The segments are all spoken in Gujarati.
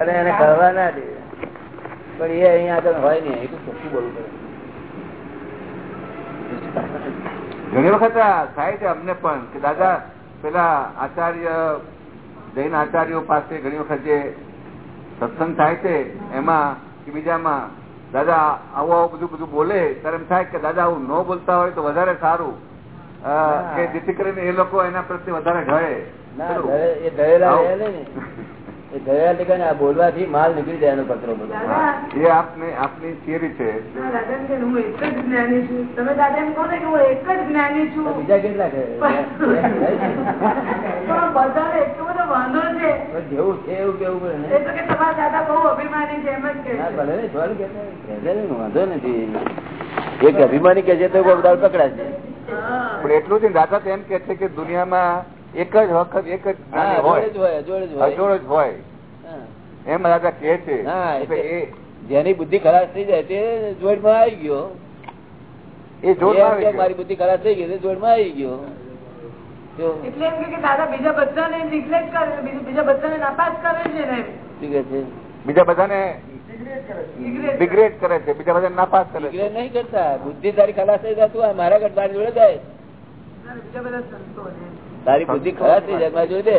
અને એને કરવા ના દે. પણ એ અહીંયા આગળ હોય નહીં તો ચોખ્ખું બોલવું પડે. ઘણી વખત થાય છે અમને પણ કે દાદા પેલા આચાર્ય જૈન આચાર્યો પાસે ઘણી વખત જે સત્સંગ થાય છે એમાં કે બીજામાં દાદા આવું આવું બધું બધું બોલે ત્યારે એમ થાય કે દાદા આવું ન બોલતા હોય તો વધારે સારું. કે જેથી કરીને એ લોકો એના પ્રત્યે વધારે ઢળે એ રહે ને એ ઢળેલા આ બોલવાથી માલ નીકળી જાય એનો કચરો બધો. એ આપને આપની થિયરી છે. દાદા એમ કે હું એક જ જ્ઞાની છું. તમે દાદા એમ કહો ને કે હું એક જ જ્ઞાની છું. તો બીજા કેટલા છે? બધાને એટલો બધો વાંધો છે. જેવું છે એવું કેવું પડે એ તો કે તમારા દાદા બહુ અભિમાની છે એમ જ કે ના ભલે કે વાંધો નથી. એક અભિમાની કે છે તો બધા પકડાશે. હા. પણ એટલું જ દાદા તો એમ કે છે કે દુનિયામાં એક જ વખત એક જ જોડે હોય જોડે જ હોય. અજોડ જ હોય. એમ રાજા કે છે જેની બુદ્ધિ ખરાબ થઈ જાય તે જોડમાં આવી ગયો. એ જોડ. મારી બુદ્ધિ ખરાબ થઈ ગઈ જોડમાં આવી ગયો. એટલે એમ કે કે દાદા બીજા બધાને neglect કરે બીજા બીજા બધાને નાપાસ કરે છે ને બીજા બધાને. ડિગ્રેડ કરે છે. બીજા બધાને નાપાસ કરે છે. નહીં કરતા. બુદ્ધિ તારી ખલાસ થઈ જાય તું આ મારા કરતા તારી જોડે જાય. બીજા બધા સંતો છે. તારી બુદ્ધિ ખરાબ થઈ જાય જોઈ દે.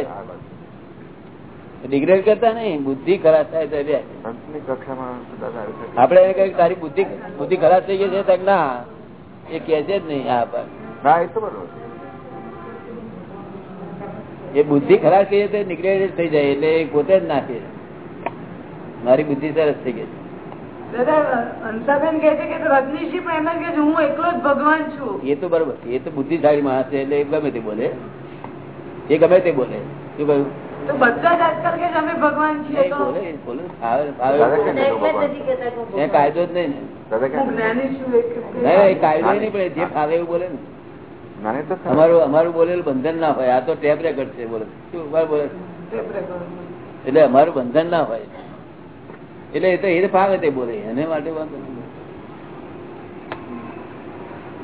ડિગ્રેડ કરતા નહીં બુદ્ધિ ખરાબ થાય તો. આપડે એને કઈ તારી બુદ્ધિ બુદ્ધિ ખરાબ થઈ ગઈ છે તક ના એ કે છે જ નહીં આ પર એ તો બરોબર. છે. એ બુદ્ધિ ખરાબ થઈ જાય તો નિગ્રેડ થઈ જાય એટલે એ પોતે જ નાખે મારી બુદ્ધિ સરસ થઈ ગઈ દાદા હંસાબેન કહે છે રજનીશી પણ એમ જ હું એકલો જ ભગવાન છું. એ તો બરોબર એ તો બુદ્ધિશાળી માણસ છે એટલે ગમે તે બોલે. એ ગમે તે બોલે. શું કહ્યું? કાયદો જ નહીં ને. કાયદો નહીં પણ જે ફાવે એવું બોલે ને. અમારું અમારું બોલેલું બંધન ના હોય. આ તો ટેપ રેકર્ડ છે બોલે. બોલે? એટલે અમારું બંધન ના હોય. એટલે એ તો એ તો ફાવે તે બોલે. એને માટે વાંધો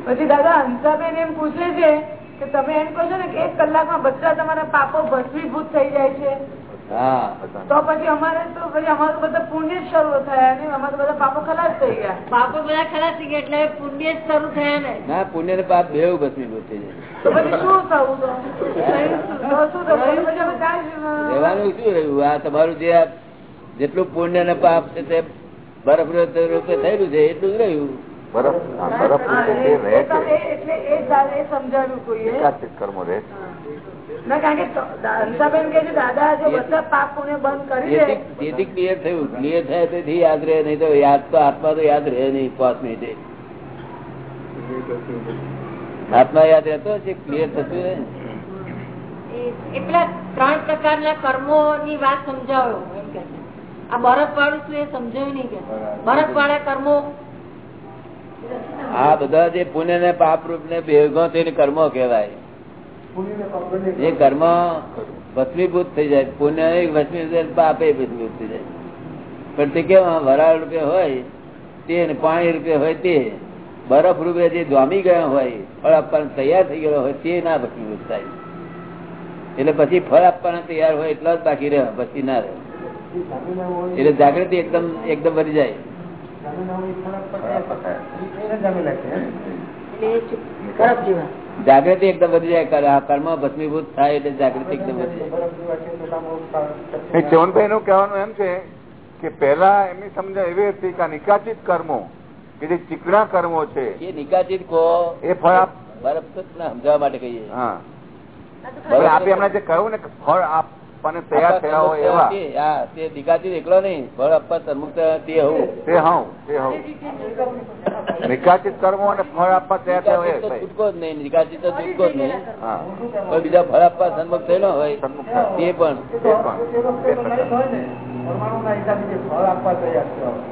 પછી દાદા હંસાબેન એમ પૂછે છે કે તમે એમ કહો છો ને કે એક કલાકમાં બધા તમારા પાપો ભસ્મીભૂત થઈ જાય છે? તો પછી અમારે તો પછી અમારું બધા પુણ્ય જ શરૂ થયા ને અમારા બધા પાપો ખલાસ થઈ ગયા. પાપો બધા ખલાસ થઈ ગયા એટલે પુણ્ય જ શરૂ થયા ને. ના પુણ્ય ને પાપ બેવ ભસ્મીભૂત થઈ જાય. તો પછી શું થવું તો? રહેવાનું શું રહ્યું? આ તમારું જે જેટલું પુણ્ય ને પાપ છે તે બરફ રૂપે થયેલું છે એટલું જ રહ્યું? બરફ બરફ જે રહે છે. સમજાવ્યું કર્મો રહે છે. ક્લિયર થયું. ક્લિયર થાય તેથી યાદ રહે નહીં તો યાદ તો આત્મા તો યાદ રહે નહીં પાંચ મિનિટે. આત્મા યાદ રહેતો છે ક્લિયર થતું એટલા ને. એ પેલા ત્રણ પ્રકારના કર્મો ની વાત સમજાવો એમ કે આ બરફ વાળું શું એ સમજાયું નહીં કે? બરફ વાળા કર્મો આ બધા જે પુણ્ય ને પાપ રૂપ ને ભેગો થઈને કર્મો કહેવાય. જે કર્મ ભસ્મીભૂત થઈ જાય પુણ્ય ભસ્મીભૂત પાપે ભસ્મીભૂત થઈ જાય. પણ તે કેવા વરાળ રૂપે હોય તે પાણી રૂપે હોય તે. બરફ રૂપે જે દ્વામી ગયા હોય ફળ આપવાનું તૈયાર થઈ ગયેલો હોય તે ના ભસ્મીભૂત થાય. એટલે પછી ફળ આપવાના તૈયાર હોય એટલા જ બાકી રહે પછી ના રહે. એટલે જાગૃતિ એકદમ એકદમ વધી જાય. જાગૃતિ એકદમ વધી જાય કર્મ ભસ્મીભૂત થાય એટલે જાગૃતિ એકદમ વધી જાય. ચવનભાઈ નું કહેવાનું એમ છે કે પેલા એમની સમજ એવી હતી કે આ નિકાચિત કર્મો કે જે ચીકણા કર્મો છે એ નિકાચિત કો. એ ફળ આપ બરફ સમજાવવા માટે કહીએ. હા. હવે આપે હમણાં જે કહ્યું ને ફળ ફળ આપવાને તૈયાર થયા હોય એવા. તે- હા, એકલો નહીં ફળ આપવા સન્મુક્ત તે હોવું તે હઉ તે હઉ નિકાચિત કર્મો અને ફળ આપવા તૈયાર થયા હોય નિકાચિત તો ભાઈ. છૂટકો જ નહીં નિકાચિત તો છૂટકો જ નહીં. કોઈ બીજા ફળ આપવા સન્મુખ થયેલો હોય તે પણ.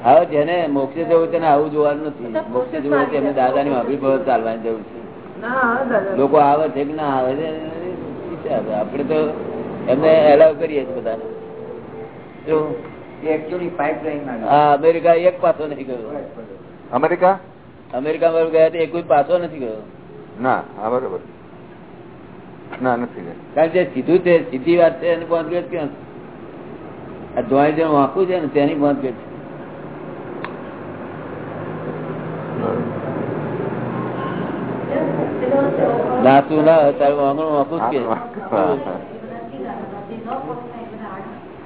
હવે જેને મોક્ષે જવું તેને આવું જોવાનું નથી. મોક્ષે જવું એમને દાદા દાદાની અભિભાવ ચાલવાની જરૂર છે. લોકો આવે છે કે ના આવે છે આપડે આપણે તો એમને એલાવ કરીએ છીએ બધાને. અમેરિકા એક પાછો નથી ગયો. અમેરિકા? અમેરિકામાં ગયા તો એક પાછો નથી ગયો. ના હા બરોબર. ના નથી કારણ કે સીધું છે સીધી વાત છે એને પહોંચ્યું જ ક્યાં? આ ધોવાઈ જેવું વાંકું છે ને તેની ના તારું વાંગણું વાંકું જ કે.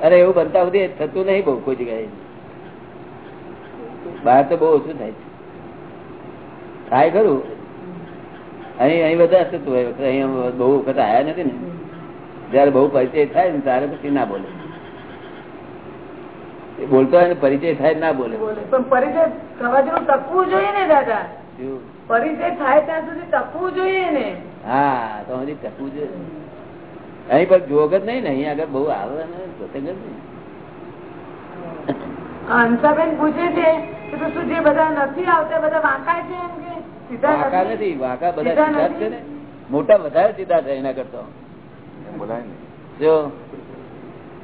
અરે એવું બનતા સુધી થતું નહીં બહુ કોઈ જગ્યાએ. બહાર તો બહુ ઓછું થાય છે. થાય ખરું. અહીં અહીં બધા થતું હોય અહીં બહુ વખત આવ્યા નથી ને. જયારે બહુ પરિચય થાય ને ત્યારે પછી ના બોલે. એ બોલતો હોય ને પરિચય થાય ના બોલે. પણ પરિચય થવા જેવું ટકવું જોઈએ ને દાદા. પરિચય થાય ત્યાં સુધી તકવું જોઈએ ને. હા તો હજી તકવું જોઈએ. અહીં પણ જોગ જ નહીં ને અહીં આગળ બહુ આવે ને પ્રસંગ જ નહીં. હંસાબેન પૂછે છે કે તો શું જે બધા નથી આવતા બધા વાંકા છે એમ કે? વાંકા નથી? નથી વાંકા બધા સીધા સીધા છે ને. મોટા વધારે સીધા થાય એના કરતા. એમ બોલાય ને. જો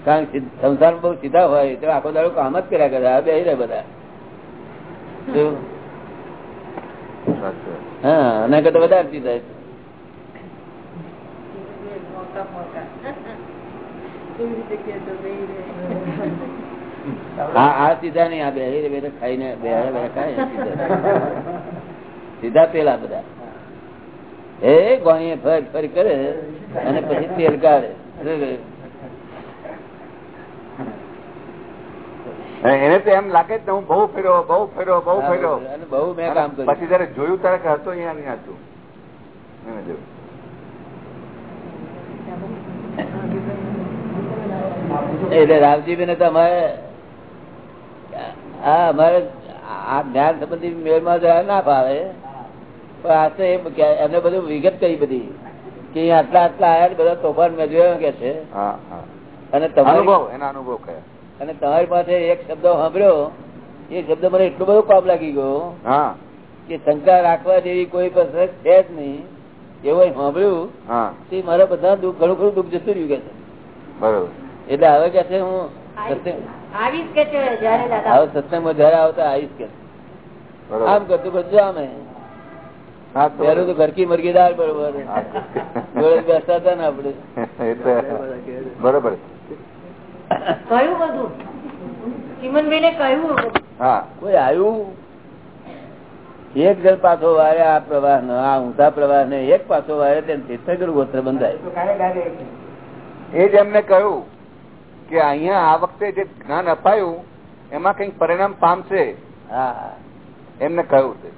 કારણ કે સંસાર બહુ સીધા હોય તો આખો દાડો કામ જ કર્યા કરે બે રહે બધા. જો. હા એના કરતા વધારે સીધા છે. હા આ સીધા નહીં આ બે બે ખાઈને બે બે ખાય. સીધા. સીધા પેલા બધા. એ ગોણીએ ફરી ફરી કરે અને પછી તેલ કાઢે. એને તો એમ લાગે જ ને હું બહુ ફેર્યો બહુ ફેર્યો બહુ ફેર્યો. અને બહુ મેં કામ કર્યું. પછી જયારે જોયું ત્યારે કે હતો અહીંયા નહીં હતું. એને જોયું. એટલે રામજીભાઈ તો અમારે હા અમારે આ જ્ઞાન સંબંધી મેળમાં ના ફાવે. પણ આ તો એમને બધું વિગત કહી બધી કે આટલા આટલા આયા બધા તોફાન મેં જોયા કે છે. અને તમારી એના અનુભવ કયા અને તમારી પાસે એક શબ્દ સાંભળ્યો એ શબ્દ મને એટલો બધો કામ લાગી ગયો હા. કે શંકા રાખવા જેવી કોઈ પાસે છે જ નહીં. એવું સાંભળ્યું તે મારા બધા દુઃખ ઘણું ખરું દુઃખ જતું રહ્યું કે છે. બરોબર. એટલે હવે કે છે હું સત્સંગ આવીશ કે છે જયારે દાદા હવે સત્સંગમાં જયારે આવતા આવીશ કે. આમ કરતું કરતું આમે હા. તો ઘરકી મરકી બરોબર. બેસતા હતા ને આપડે બરોબર. કહ્યું બધું. ચિમનભાઈ ને કહ્યું કોઈ આવ્યું? એક જણ પાછો વારે આ પ્રવાહ નો આ ઊંધા પ્રવાહ ને એક પાછો વારે તેને તીર્થગર ગોત્ર બંધાય. એ જ એમને કહ્યું. કે અહીંયા આ વખતે જે જ્ઞાન અપાયું એમાં કંઈક પરિણામ પામશે. એમને કહ્યું છે.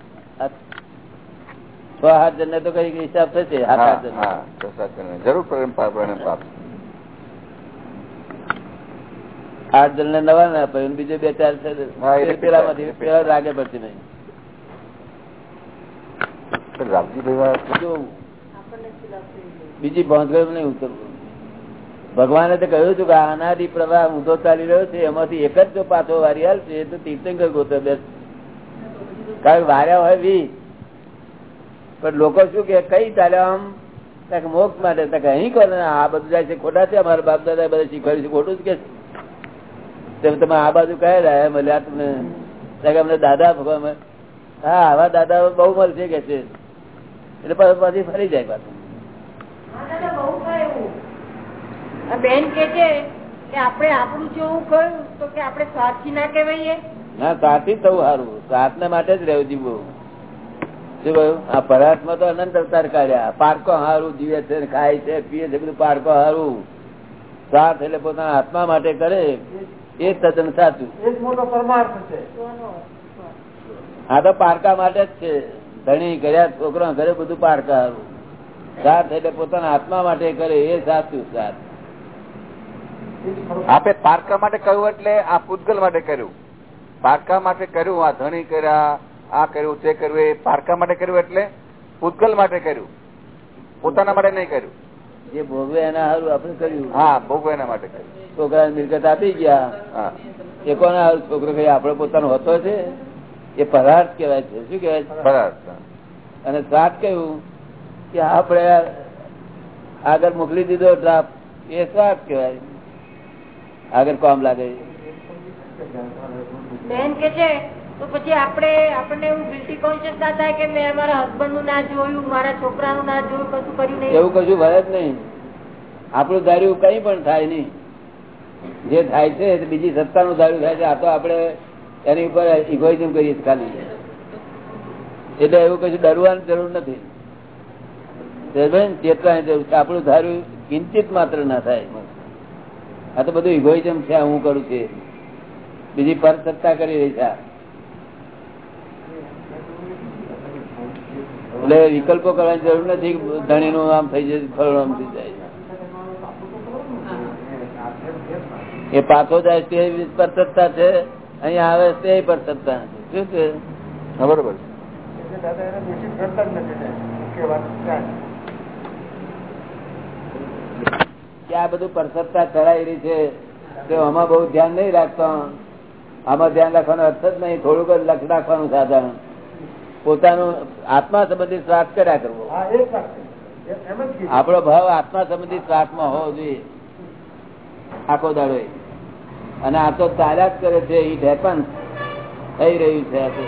છ હાથ જણ તો કઈ હિસાબ થશે. જરૂર પરિણામ પામશે. આઠ જણ ને નવા ના પડે બીજે બે ચાર છે. હા, પેલા રાગે પડશે નહીં. બીજી ભાંગળ નહીં ઉતરવું? ભગવાને તો કહ્યું હતું કે અનાદિ પ્રવાહ ઊંધો ચાલી રહ્યો છે, એમાંથી એક જ જો પાછો વારી હાલશે તો તીર્થંકર ગોત્ર બેસ કારણ વાર્યા હોય બી. પણ લોકો શું કે, કઈ ચાલ્યા આમ કાંઈક મોક્ષ માટે. તક અહીં કરો ને આ બધું જાય છે, ખોટા છે, અમારા બાપ દાદા બધા શીખવાડ્યું છે, ખોટું જ કે. તમે આ બાજુ કહે રહ્યા મળ્યા તમને અમને દાદા ભગવાન હા, આવા દાદા બહુ મળશે કે છે. એટલે પાછી ફરી જાય પાછું આ બેન કે છે કે આપણે આપણું જેવું કહ્યું તો કે આપણે સ્વાર્થી ના કહેવાય ના સ્વાર્થી થવું સારું. સાતને માટે જ રહેવું જીવવું. શું કહ્યું? આ પરાર્થમાં તો અનંત અવતાર કાઢ્યા. પારકો હારું જીવે છે ખાય છે પીએ છે બધું પારકો હારું. સાથ એટલે પોતાના આત્મા માટે કરે. એ તદ્દન સાચું. આ તો પારકા માટે જ છે. ધણી કર્યા છોકરા ઘરે બધું પારકા હારું. સાથ એટલે પોતાના આત્મા માટે કરે. એ સાચું સાથ આપે પારકા માટે કહ્યું એટલે આ પૂતગલ માટે કર્યું. પારકા માટે કર્યું આ ધણી કર્યા આ કર્યું તે કર્યું એ પારકા માટે કર્યું એટલે પૂતગલ માટે કર્યું. પોતાના માટે નહીં કર્યું. જે ભોગવે એના હારું આપણે કર્યું. હા ભોગવે એના માટે કર્યું. છોકરા મિલકત આપી ગયા. એ કોના હારું? છોકરો કઈ આપડે પોતાનો હોતો છે. એ પરાર્થ કેવાય છે. શું કેવાય છે? બરાબર અને સાત કહ્યું કે આપણે આગળ મોકલી દીધો ડ્રાફ્ટ એ સ્વાર્થ કહેવાય. આગળ કોમ લાગે બેન કે છે તો પછી આપણે આપણને એવું ગિલ્ટી કોન્શિયસ ના થાય કે મેં મારા હસબન્ડનું ના જોયું મારા છોકરાનું ના જોયું કશું કર્યું નહીં? એવું કશું ભરે જ નહીં. આપણું ધાર્યું કઈ પણ થાય નહીં. જે થાય છે બીજી સત્તાનું ધાર્યું થાય છે આ તો આપણે એની ઉપર ઇગોઇઝમ કરીએ ખાલી. એટલે એવું કશું ડરવાની જરૂર નથી. ચેતવાની જરૂર છે. આપણું ધાર્યું કિંચિત માત્ર ના થાય. આ તો બધું ઇગોઇઝમ છે હું કરું છું બીજી પર સત્તા કરી રહી છે એટલે વિકલ્પો કરવાની જરૂર નથી ધણી નું આમ થઈ જાય ફળ આમ થઈ જાય. એ પાછો જાય તે પર સત્તા છે અહીંયા આવે તે પર સત્તા શું છે? બરોબર કે આ બધું પરસત્તા રહી છે તો આમાં બહુ ધ્યાન નહીં રાખતો. આમાં ધ્યાન રાખવાનો અર્થ જ નહીં થોડુંક જ લક્ષ રાખવાનું સાધન પોતાનું આત્મા સંબંધિત શ્વાસ કર્યા કરવો. આપણો ભાવ આત્મા સંબંધિત શ્વાસમાં હોવો જોઈએ. આખો દાડો અને આ તો ચાલ્યા જ કરે છે ઈટ હેપન થઈ રહ્યું છે આ તો.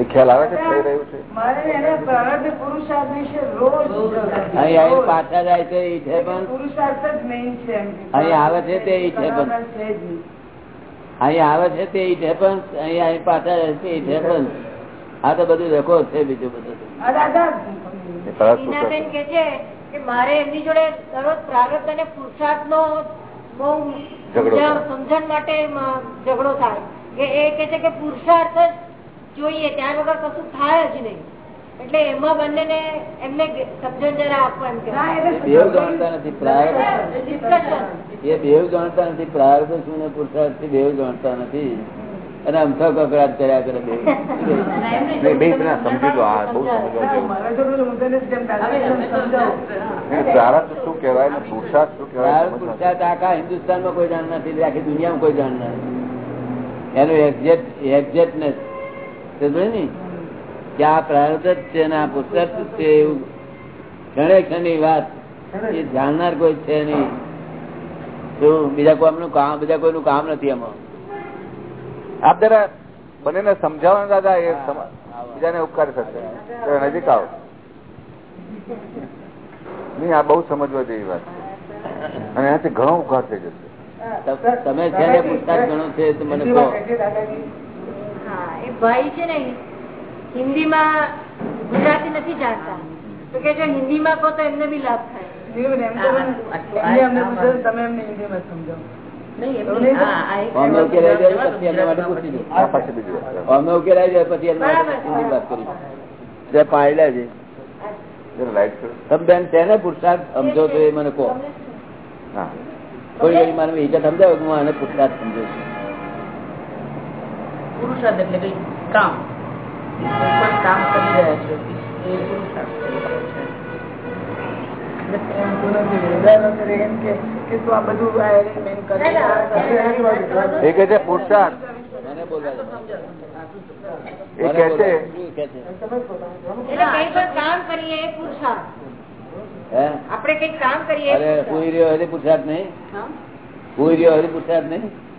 એ ખ્યાલ આવે કે થઈ રહ્યું છે? મારે એને પ્રારબ્ધ પુરુષાર્થ વિશે રોજ. અહીં પાછા જાય છે મેઇન છે એમ અહીં આવે છે તે ઈ છે પણ. અહીં આવે છે તે એ છે પણ. અહીં અહીં પાછા જાય છે એ છે પણ. આ તો બધું રેકોર્ડ છે બીજું બધું. એ કે છે કે મારે એમની જોડે દરરોજ પ્રારબ્ધ અને પુરુષાર્થ નો બહુ ઝઘડો સમજણ માટે ઝઘડો થાય. કે એ કે છે કે પુરુષાર્થ જ જોઈએ ત્યાર વગર કશું થાય જ નહીં. એટલે એમાં બંનેને એમને સમજણ જરા આપો એમ કે બેવ જાણતા નથી એ બેવ જાણતા નથી પ્રાર્થ શું ને પુરુષાર્થથી બેવ જાણતા નથી. અને અમથો કકડાટ કર્યા કરે બે સમજી લો આ બહુ પ્રારબ્ધ શું કહેવાય ને? પુરુષાર્થ શું કહેવાય? પુરુષાર્થ આખા હિન્દુસ્તાનમાં કોઈ જાણ નથી આખી દુનિયામાં કોઈ જાણ નથી. એનું એક્ઝેક્ટ એક્ઝેક્ટનેસ ને કે આ પ્રાર્થ જ છે ને આ જ છે એવું ક્ષણે ક્ષણની વાત. એ જાણનાર કોઈ છે નહીં. શું બીજા કોઈનું કામ બીજા કોઈનું કામ નથી એમાં? આપ જરા બંનેને સમજાવો દાદા એ બીજાને ઉપકાર થશે. નજીક આવો. નહીં આ બહુ સમજવા જેવી વાત છે. અને એનાથી ઘણો ઉપકાર થઈ જશે. તમે છે પુસ્તક ગણો ઘણો છે તો મને કહો. ભાઈ છે ને હિન્દીમાં ગુજરાતી નથી જાણતા. તો કે જો હિન્દીમાં કહો તો એમને બી લાભ થાય. તમે એમને હિન્દીમાં સમજાવો અમે ઉકેલાઈ જાય પછી એના માટે પૂછી દો આ પાછી બીજી વાત કરો. અમે ઉકેલાઈ જાય પછી હિન્દી વાત કરી જે પાણી લેજે જરા લાઈટ કરો. તમે બેન છે ને પુરુષાર્થ સમજો તો એ મને કહો. હા. કોઈ મને વિગત સમજાવો હું આને પુરુષાર્થ સમજો છું. પુરુષાર્થ એટલે કઈ કામ કોઈ પણ કામ કરી રહ્યા છો એ પુરુષાર્થ કહેવાય છે. એમ તો નથી. દાદા કરે એમ કે કે તું આ બધું આ arrangement કરી એ કે છે પુરુષાર્થ મને બોલવા દો. એ મને કે બોલવા છે દો. શું કહે છે? એટલે કઈ પણ કામ કરીએ એ પુરુષાર્થ હે આપણે કઈ કામ કરીએ એ અરે પુરુષાર્થ. કોઈ રહ્યો હજી પુરુષાર્થ નહીં હા? કોઈ રહ્યો હજી પુરુષાર્થ નહીં હા, સુઈરો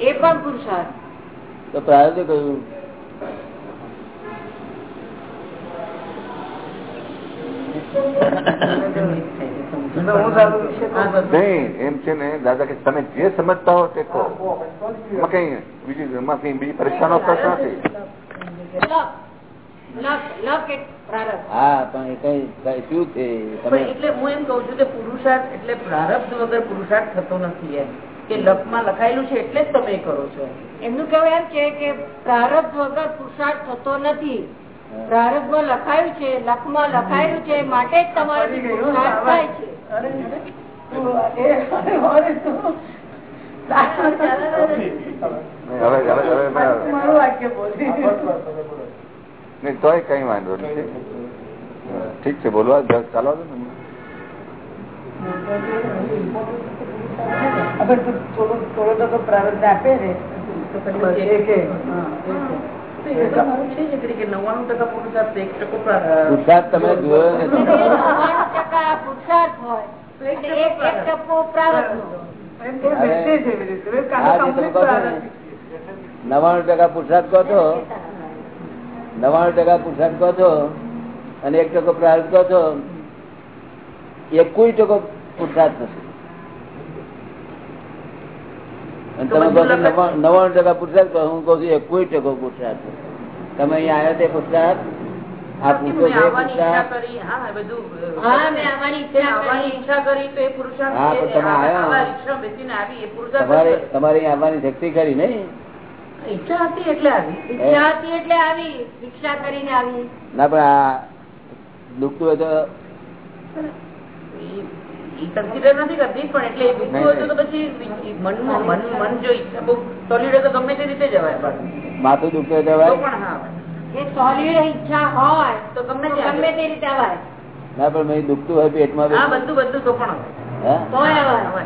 એ પણ પુરુષાર્થ. તો કહ્યું. નહીં એમ છે ને દાદા કે તમે જે સમજતા હો તે કહો. કઈ બીજી બીજી પરીક્ષાનો પ્રશ્ન નથી. હા પણ એ કઈ કઈ શું છે? એટલે હું એમ કઉ છું કે પુરુષાર્થ એટલે પ્રારબ્ધ વગર પુરુષાર્થ થતો નથી એમ. કે લખમાં લખાયેલું છે એટલે જ તમે કરો છો એમનું કહેવું એમ છે કે પ્રારબ્ધ વગર પુરુષાર્થ થતો નથી. પ્રારબ્ધમાં લખાયું છે લખમાં લખાયેલું છે માટે જ તમારે પુરુષાર્થ થાય છે. અરે, તું એ અરે, તું. નહીં, હવે હવે હવે મારું વાક્ય બોલી. નહીં તોય કઈ વાંધો નથી. ઠીક છે બોલવા ચાલો ને. તો તો. તો તો. પુરુષાર્થ તમે જોયો તો. નવાણું ટકા પુરસાદ કહો છો નવાણું ટકા પુરુષાર્થ કહો છો અને એક ટકો પ્રાર્થ કહો છો એક કોઈ ટકો પુરુષાર્થ નથી અને તમે કહો છો નવ્વાણું નવ્વાણું ટકા પુરુષાર્થ કહો, હું કહું છું એક કોઈ ટકો પુરુષાર્થ તમે અહીંયા આવ્યા તે પુરુષાર્થ આ પૂછો કરી કરી. કરી છે. પુરુષાર્થ તમારે આવવાની શક્તિ નહીં? છે. ઈચ્છા હતી એટલે આવી. ઈચ્છા હતી એટલે આવી. રિક્ષા કરીને આવી. ના પણ આ દુખતું હોય તો ઈ- ઈ નથી કરતી પણ એટલે એ દુઃખતું તો પછી ઈ મન મન જો ઈચ્છા બહુ solid હોય તો ગમે તે રીતે જવાય પણ. માથું દુખતું ભાઈ પણ હા એ સોલિડ ઈચ્છા હોય તો ગમે ગમે તે રીતે અવાય ના પણ મેં દુખતું હોય પેટમાં હા બધું બધું તો પણ હોય.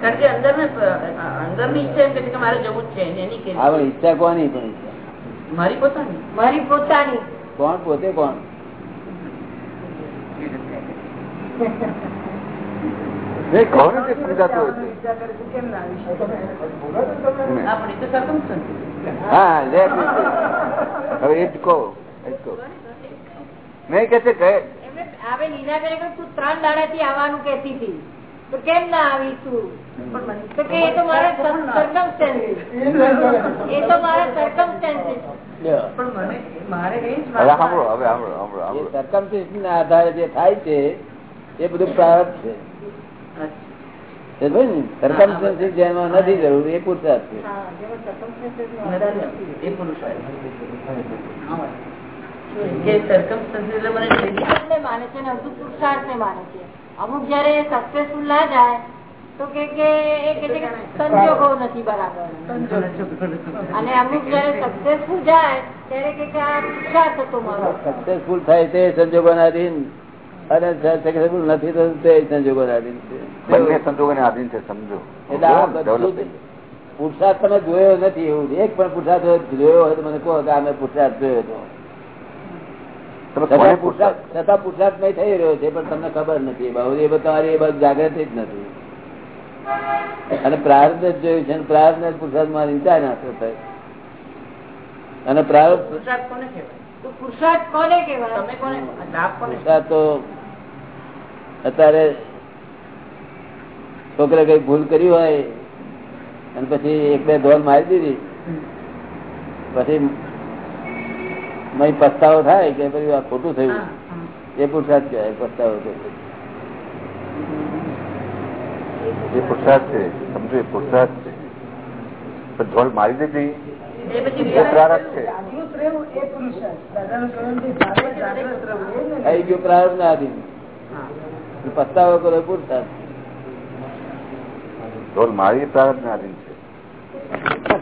કારણ કે અંદર અંદરની ઈચ્છા એમ કે મારે જવું જ છે એની કે કોની પણ મારી પોતાની. મારી પોતાની. કોણ? પોતે કોણ? ત્રણ દાડા થી આવવાનું કેતી હતી. તો કેમ ના આવી તું તો કે એ તો મારા circumstances. એ તો મારા circumstances. લ્યો. પણ મને મારે એ જ આધારે થાય છે એ બધું પ્રારબ્ધ છે. circumstances જેમાં નથી જરૂર એ પુરુષાર્થ છે. નો. કે મને માને છે ને માને છે. અમુક જયારે સક્સેસફુલ ના જાય તો કે કે એ કે સંજોગો નથી બરાબર. અને અમુક જયારે સક્સેસફુલ જાય ત્યારે કે કે આ પુરુષાર્થ હતો મારો. સક્સેસફુલ થાય તે સંજોગોના અધીન અને સક્સેસફુલ નથી તો તે સંજોગોના અધીન છે. બંને છે સમજો. એટલે આ બધું. પુરુષાર્થ તમે જોયો નથી એવું. એક પણ પુરુષાર્થ જોયો હોય તો મને કહો કે અમે પુરુષાર્થ જોયો હતો છતાં પુરુષાર્થ નહીં થઈ રહ્યો છે પણ તમને ખબર નથી. બહુ એ તમારી એ બધું જાગૃતિ જ નથી. અને પ્રાર્થ જ જોયું છે પ્રાર્થ ને પુરુષાર્થમાં વિચાર ના થાય અને કોને કહેવાય? તો અત્યારે છોકરે કઈ ભૂલ કરી હોય અને પછી એક બે ધોલ મારી દીધી. પછી મય પસ્તાવો થાય કે પછી આ ખોટું થયું. એ પુરસાદ કહેવાય પસ્તાવો થયો. એ પુરસાદ છે સમજો એ પુરસાદ છે. પણ ઢોલ મારી હા. પસ્તાવો કરો પુરસાદ. ઢોલ મારી પ્રારંભ ના આધીન છે.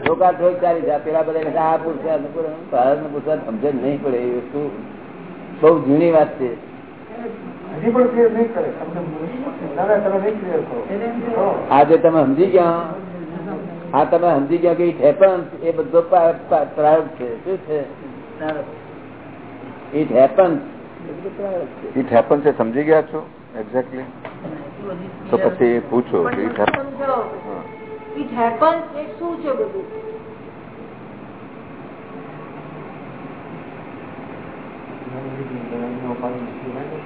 ઠોકા ઠોક ચાલી જાય પેલા બધા આ પુરુષાર્થ ભારત નો સમજે નહીં પડે એ વસ્તુ. બહુ જૂની વાત છે. હજી પણ clear નહીં કરે. તમને દાદા તમે સમજી ગયા. આ તમે સમજી ગયા કે હેપન એ બધો પ્રા- પ્રા- છે. શું છે. ઇટ હેપન ઇટ હેપન છે સમજી ગયા છો? એક્ઝેક્ટલી તો પછી પૂછો happen- સમજો ઇટ હેપન્સ એ શું છે બધું?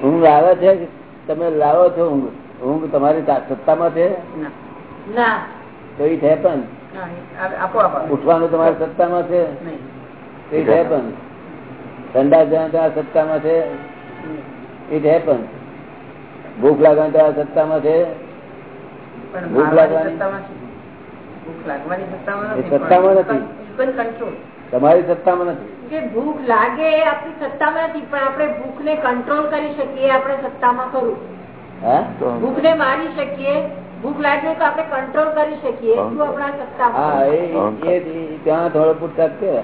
ઊંઘ આવે છે? તમે લાવો છો ઊંઘ? ઊંઘ તમારી સત્તામાં છે? ના. ના. તો ઇટ હેપન એ ઉઠવાનું તમારી સત્તામાં છે? નહીં. ઇટ હેપન્સ ઠંડા જવાનું તમારા સત્તામાં છે? ઇટ હેપન ભૂખ લાગવાની તમારા સત્તામાં છે? ભૂખ લાગવાની? સત્તામાં ભૂખ લાગવાની સત્તામાં નથી. તમારી સત્તામાં નથી. કે ભૂખ લાગે એ આપણી સત્તામાં નથી પણ આપણે ભૂખ ને કંટ્રોલ કરી શકીએ આપણે સત્તામાં ખરું. ભૂખ ને મારી શકીએ ભૂખ લાગે તો આપણે કંટ્રોલ કરી શકીએ એટલું આપણા હા સત્તામાં ત્યાં થોડો પુરસાદ કહેવાય.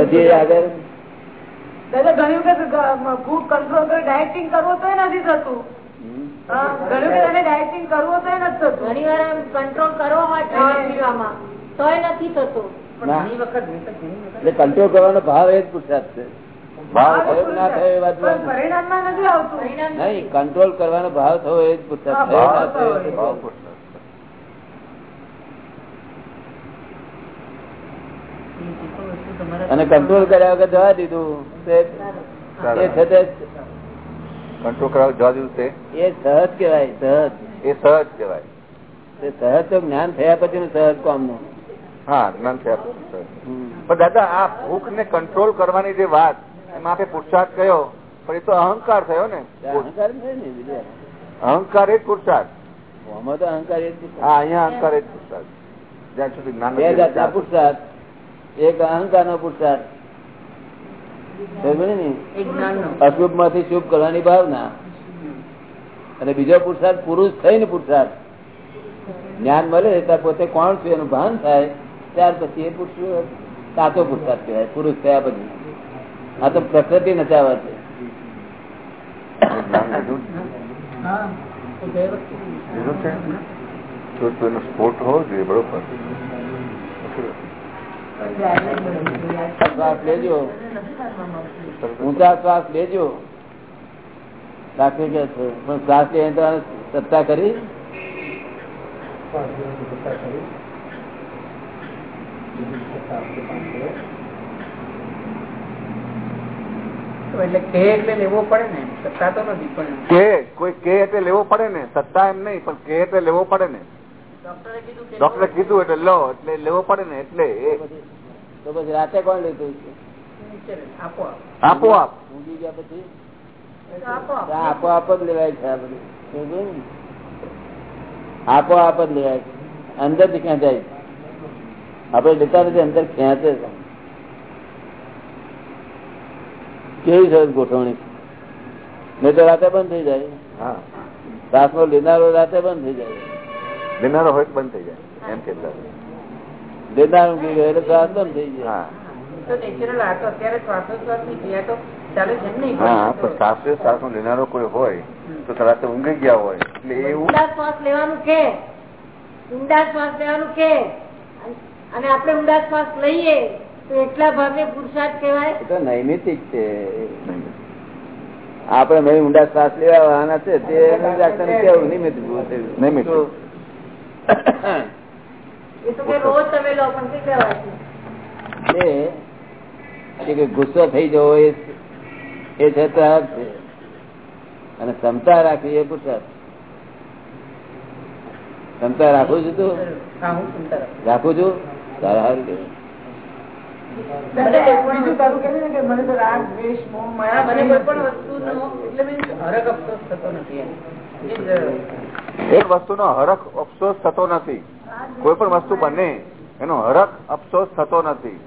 પછી આગળ દાદા ઘણી વખત ભૂખ કંટ્રોલ કરી ડાયટિંગ કરવું તો નથી થતું. ઘણી વાર કંટ્રોલ કરવો હોય તોય નથી થતો. કંટ્રોલ કરવાનો ભાવ એ જ પુરસાદ છે. ભાવ થયો ના થયો એ વાત પણ પરિણામમાં નથી આવતું. પરિણામ નહીં કંટ્રોલ કરવાનો ભાવ થયો એ જ તો અને કંટ્રોલ કર્યા વગર જવા દીધું. એ છે તે કંટ્રોલ કરાવ જવા દીધું છે. એ સહજ કેવાય સહજ. એ સહજ કેવાય સહજ તો જ્ઞાન થયા પછી નું સહજ કામનું. હા જ્ઞાન થયા પછી પણ દાદા આ ભૂખ ને કંટ્રોલ કરવાની જે વાત એમાં આપણે પુરુષાર્થ કયો? પણ એ તો અહંકાર થયો ને. અહંકાર ને અહંકાર એ પુરુષાર્થ આમાં તો અહંકાર એ. હા અહીંયા અહંકાર એ પુરુષાર્થ જ્યાં સુધી જ્ઞાન બે જાતના પુરુષાર્થ એક અહંકાર નો પુરુષાર્થ સમજ્યો ને? એક જ્ઞાનનો. અશુભમાંથી શુભ કરવાની ભાવના. અને બીજો પુરુષાર્થ પુરુષ થઈને પુરુષાર્થ. જ્ઞાન મળે ત્યાં પોતે કોણ છું એનું ભાન થાય ત્યાર પછી એ પુરુષ સાચો પુરુષાર્થ કહેવાય. પુરુષ થયા પછી. આ તો પ્રકૃતિ નથી છે. સ્ફોટ હોવો જોઈએ બરોબર. શ્વાસ લેજો. ઊંચા શ્વાસ લેજો. રાખવી કે પણ શ્વાસ લે તો સત્તા કરી? એટલે કે એટલે લેવો પડે ને? સત્તા તો નથી પણ કે કોઈ કે એટલે લેવો પડે ને? સત્તા એમ નહીં પણ કે એટલે લેવો પડે ને? ડોક્ટરે કીધું કે ડોક્ટરે કીધું એટલે લો એટલે લેવો પડે ને એટલે તો પછી રાતે કોણ લીધું આપોઆપ. ઊંઘી ગયા પછી? આપોઆપ. જ લેવાય છે આ બધું. આપોઆપ જ લેવાય છે. અંદરથી ખેંચાય છે. આપણે લેતા નથી અંદર ખેંચે છે. કેવી સરસ ગોઠવણી નહીં તો રાતે બંધ થઈ જાય. હા. શ્વાસનો લેનારો રાતે બંધ થઈ જાય. લેનારો હોય બંધ થઈ જાય. એમ કેતા લેનાર ગયો એટલે શ્વાસ થઈ જાય. હા. છે શ્વાસ નો લેનારો કોઈ હોય તો રાતે ઊંઘી ગયા હોય. એટલે એવું ઊંડા શ્વાસ લેવાનું કે ઊંડા શ્વાસ લેવાનું કે અને આપણે ઊંડા શ્વાસ લઈએ તો એટલા ભાગે પુરુષાર્થ કહેવાય. તો નૈમિતિક છે. આપણે મેં ઊંડા શ્વાસ લેવાના છે તે કેવું નિમિત્ત નિમિત્ત. ગુસ્સો થઈ જવો એ એ છે અને ક્ષમતા રાખવી એ પુરુષાર્થ ક્ષમતા રાખું છું તું? રાખું છું. તારા ને કે મને તો રાગ દ્વેષ મોહ માયા મને કોઈ પણ વસ્તુનો એટલે means હરખ અફસોસ થતો નથી એક વસ્તુનો હરખ અફસોસ થતો નથી. કોઈ પણ વસ્તુ બને એનો હરખ અફસોસ થતો નથી.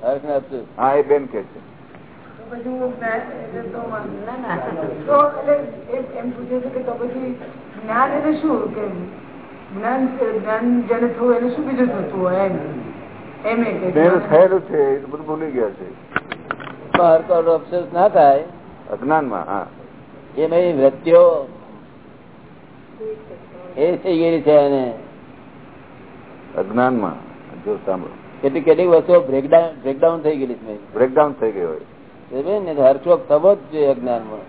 હા એ બેન કે છે. જ્ઞાન- શું? કે જેને થયું એને શું બીજું થતું હોય એમ? એમ એ કે થયેલું છે એ બધું ભૂલી ગયા છે. અફસોસ ના થાય? અજ્ઞાનમાં હા. એ મેં વૃત્તિઓ એ થઈ ગયેલી છે એને અજ્ઞાનમાં જો સાંભળો. કેટલી કેટલીક વસ્તુઓ બ્રેકડાઉન બ્રેકડાઉન થઈ ગયેલી છે બ્રેકડાઉન થઈ ગયો હોય. ને તો થવો જ જોઈએ અજ્ઞાનમાં.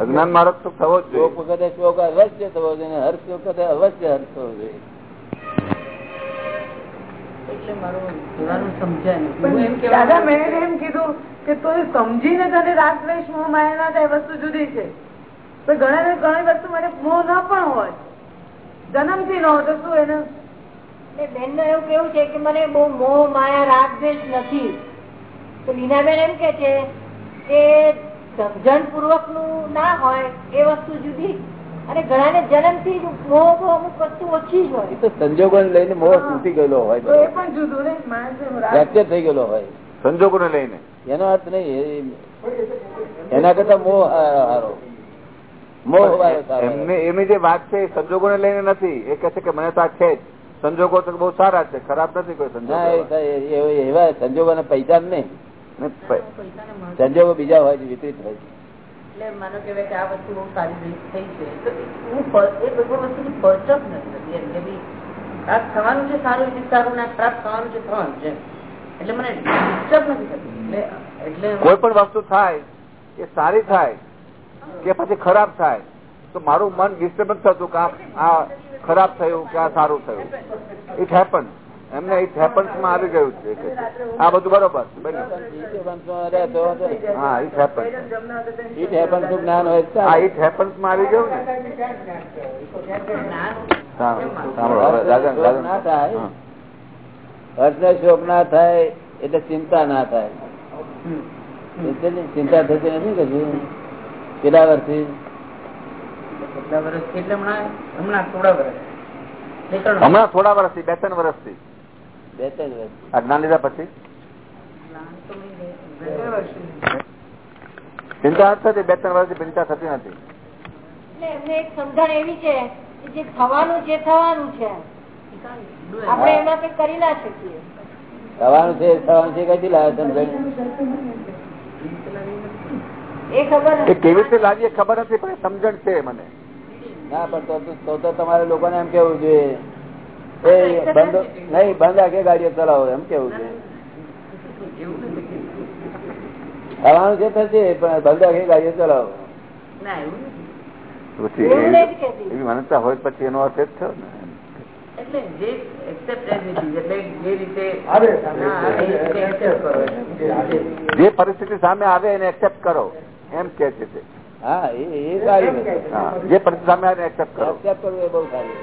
અજ્ઞાનમાં હરખ તો થવો જ શોક જોઈએ વખતે શોક અવશ્ય થવો જોઈએ હર્ષ વખતે અવશ્ય હર્ષ થવો જોઈએ. એટલે મારું કહેવાનું સમજાય નહીં. હું એમ દાદા મેં એમ કીધું કે તો એ સમજીને તને રાગ દ્વેષ મોહ માયા ના થાય વસ્તુ જુદી છે. પણ ઘણા ને ઘણી વસ્તુ માટે મોહ ન પણ હોય. જન્મથી ન હોય તો શું એને? બેનનું એવું કેવું છે કે મને બહુ મોહ માયા રાગ દ્વેષ નથી. તો લીનાબેન એમ કે છે કે સમજણ પૂર્વકનું ના હોય એ વસ્તુ જુદી. અને ઘણા ને જન્મથી મોહ અમુક વસ્તુ ઓછી જ હોય. તો સંજોગો લઈને મોહ તૂટી ગયેલો હોય તો એ પણ જુદું ને માણસે ફ્રેક્ચર થઈ ગયેલો હોય. સંજોગો ને લઈને. એનો અર્થ નહીં એના કરતા મોહ હારો. એમને એમની જે વાત છે એ સંજોગોને લઈને નથી. એ કહે છે કે મને તો આ છે સંજોગો તો બહુ સારા છે. ખરાબ નથી કોઈ સંજોગો. એવા સંજોગો ને પૈસા નહીં. સંજોગો બીજા હોય છે વિપરીત હોય છે. એટલે માનો કે કે આ વસ્તુ બહુ સારી થઈ છે. તો હું એ બધી વસ્તુની પરચક નથી થતી. એમ કે થવાનું છે સારું એટલે સારું ના ખરાબ થવાનું છે થવાનું છે એટલે મને ડિસ્ટર્બ નથી થતી. એટલે એટલે કોઈ પણ વસ્તુ થાય એ સારી થાય કે પછી ખરાબ થાય. તો મારું મન ડિસ્ટર્બન્સ થતું કે આ- ખરાબ થયું કે આ સારું થયું. ઇટ હેપન એમને ઇટ હેપન્સમાં આવી ગયું છે. આ બધું બરોબર. હા ઇટ હેપન્સ ઈટ હેપન્સનું જ્ઞાન હોય છે હા ઇટ હેપન્સમાં આવી ગયું ને. શોક ના થાય. હા. ના થાય એટલે ચિંતા ના થાય. ચિંતા થતી નથી કશું. કેટલા વર્ષથી? કેટલા વર્ષ? એટલે હમણાં થોડા વર્ષ. બે ત્રણ વર્ષ. હમણાં થોડા વર્ષથી બે ત્રણ વર્ષથી. બે ત્રણ વર્ષ આ લીધા પછી? ચિંતા થતી બે ત્રણ વર્ષથી ચિંતા થતી નથી. એમને એક સમજણ એવી છે કે જે થવાનું જે થવાનું છે. આપણે એમાં કઈ કરી ના શકીએ. થવાનું છે થવાનું છે કઈ લાવે સમજણ એ કેવી રીતે લાવીએ ખબર નથી પણ સમજણ છે મને. ના પણ તો તો- તમારે લોકોને એમ કેવું જોઈએ. એ બંધ નહીં બંધ ગાડીઓ ચલાવો એમ કેવું છે? થવાનું છે થશે પણ બંધ આખે ગાડીઓ ચલાવો. ના એવું માન્યતા હોય પછી એનો અર્થ એ જ થયો ને. એટલે. જે પરિસ્થિતિ સામે આવે એને એક્સેપ્ટ કરો. એમ કે છે હા એ એ સારી જે પરિસ્થિતિ આવે એક્સેપ્ટ કરો. Accept કરવું એ બહુ સારી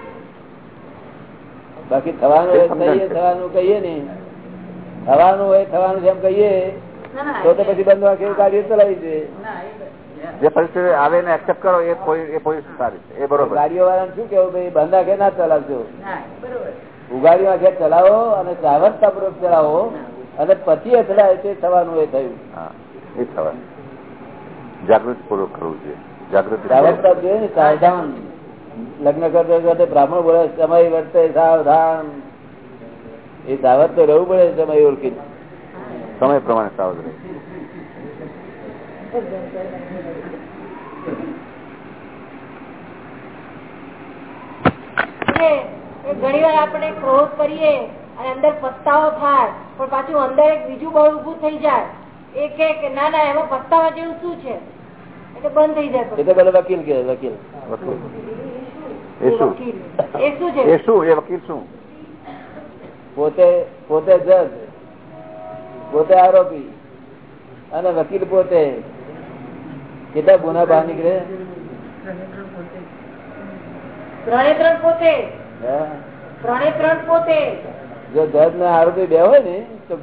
બાકી થવાનું હોય કહીએ થવાનું કહીએ ને. થવાનું હોય થવાનું જેમ કહીએ તો તો પછી બંધ આખે કાર્ય ચલાવી દે. જે પરિસ્થિતિ આવે ને એક્સેપ્ટ કરો એ કોઈ એ પોઝિશન સારી છે. એ બરોબર ગાડીઓ વાળાને શું કેવું ભાઈ બંધ કે ના ચલાવજો? ના, એ બરોબર. ઉગાડીઓ આંખે ચલાવો અને સાવધતા પૂર્વક ચલાવો અને પછી અથડાય તે થવાનું એ થયું. હા એ થવા જાગૃતિ પૂર્વક કરવું જોઈએ. જાગૃતિ સાવધતા જોઈએ સાવધાન લગ્ન કરતા બ્રાહ્મણ બોલે સમય વર્તે સાવધાન. એ દાવત તો રહેવું પડે સમય ઓળખી સમય પ્રમાણે સાવધ રહે ઘણી વાર આપણે ક્રોધ કરીએ અને અંદર પસ્તાવો થાય પણ પાછું અંદર એક બીજું બળ ઉભું થઈ જાય. એ કે ના ના એમાં પસ્તાવા જેવું શું છે? એટલે બંધ થઈ જાય એ પછી. વકીલ કે વકીલ. વકીલ. એ એ શું એ શું છે? એ શું? એ વકીલ શું? પોતે પોતે જજ પોતે આરોપી. અને વકીલ પોતે કેટલા ગુના બહાર નીકળે? ત્રણે ત્રણ પોતે. ત્રણે ત્રણ પોતે. જો જજ ને આરોપી બે હોય ને તો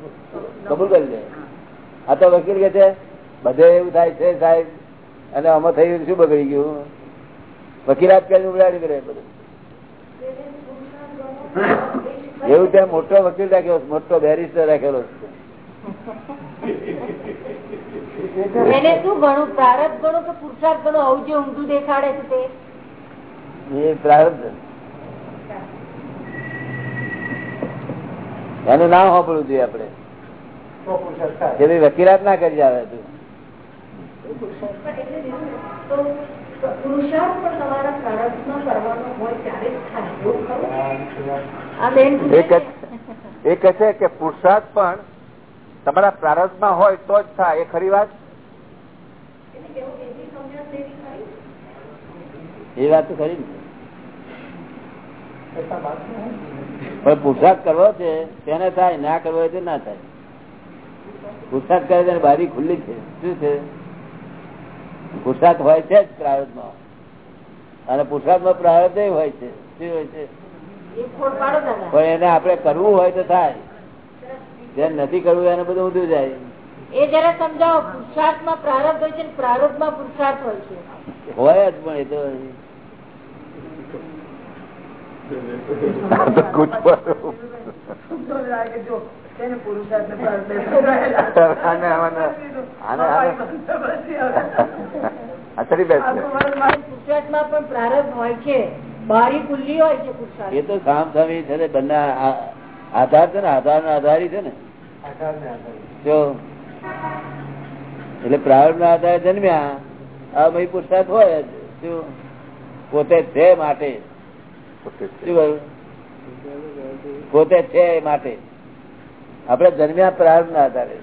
કબૂલ કરી લે. આ તો વકીલ કે છે બધે એવું થાય છે સાહેબ અને આમાં થયું શું બગડી ગયું? વકીલાત કરીને ઉડાડી કરે બધું. એવું ત્યાં મોટો વકીલ રાખ્યો મોટો બેરિસ્ટર રાખેલો એને શું ગણું પ્રારબ્ધ ગણું કે પુરુષાર્થ ગણું? આવું જે ઊંધું દેખાડે છે તે? એ પ્રારબ્ધ. એનું નામ સાંભળવું જોઈએ આપણે. ભાઈ વકીલાત ના કરી આવે તું. એ કે છે. પુરુષાર્થ પણ તમારા પ્રારબ્ધમાં હોય તો જ થાય. એ ખરી વાત? એ વાત ખરી ને. પણ પુરુષાર્થ કરવો છે, તેને થાય, ના કરવો હોય તો ના થાય. પુરસાદ કરે છે બારી ખુલ્લી છે. શું છે? પુરસાદ હોય છે જ પ્રારબ્ધમાં અને પુરસાદમાં પ્રારબ્ધ હોય છે. શું હોય છે? પણ એને આપણે કરવું હોય તો થાય. જેને નથી કરવું એને બધું ઊંધું જાય. એ જરા સમજાવો પુરુષાર્થમાં પ્રારબ્ધ હોય છે ને પ્રારબ્ધમાં પુરુષાર્થ હોય છે. હોય જ પણ એ તો તો ગુજવાનું. એ તો સામ સામી છે ને બંને આધાર છે ને આધાર નો આધારી છે ને? જો. એટલે પ્રારંભ ના આધારે જન્મ્યા આ ભાઈ પુરસાદ હોય જ. પોતે છે માટે. પોતે છે. માટે. આપડે જન્મ્યા પ્રાર્થ ના આધારે.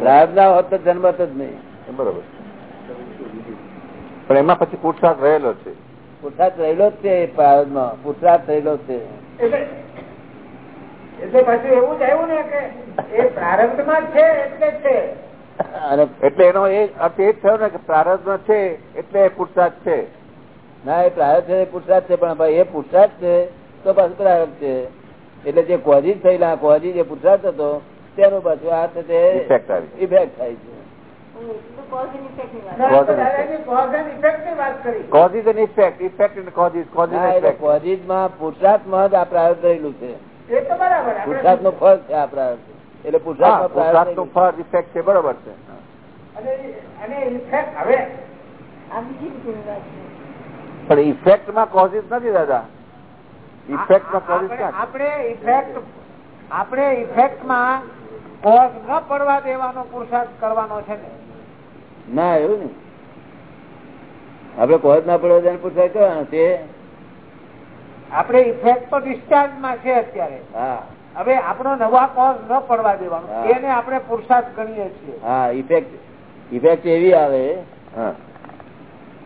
પ્રારંભ ના હોત તો જન્મત જ નહીં. બરોબર. પણ એમાં પછી પુરસાદ રહેલો છે. પુરસાદ રહેલો જ છે પ્રાર્થમાં પુરસાદ રહેલો છે. એટલે પાછું એવું જ આવ્યું ને કે એ પ્રારબ્ધમાં છે એટલે છે. અને એટલે એનો એ અર્થ એ જ થયો ને કે પ્રારબ્ધ છે એટલે એ છે. ના એ પ્રારબ્ધ છે એ છે પણ ભાઈ એ પુરસાદ છે તો પાછું પ્રારંભ છે. એટલે જે કોઝિજ થયેલા કોઝિજ જે પુરુષાર્થ હતો તેનું પાછું આ આવી. ઇફેક્ટ થાય છે. પુરુષાર્થમાં જ આ પ્રારબ્ધ રહેલું છે. એ તો બરાબર આપણે પુરુષાર્થનું ફળ છે આ એટલે ફળ ઇફેક્ટ છે બરોબર છે. પણ ઇફેક્ટમાં કોઝિસ નથી દાદા. ઇફેક્ટ આપણે- ઇફેક્ટ આપણે ઇફેક્ટમાં કોઝ ન પડવા દેવાનો પુરુષાર્થ કરવાનો છે ને. ના એવું ને આપડે કોઝ ના પડવા દેવાનો પુરુષાર્થ કરવાનો છે. આપણે ઇફેક્ટ તો ડિસ્ચાર્જમાં છે અત્યારે. હા. હવે આપણો નવા કોઝ ન પડવા દેવાનો એને આપણે પુરુષાર્થ ગણીએ છીએ. હા ઇફેક્ટ ઇફેક્ટ એવી આવે હા.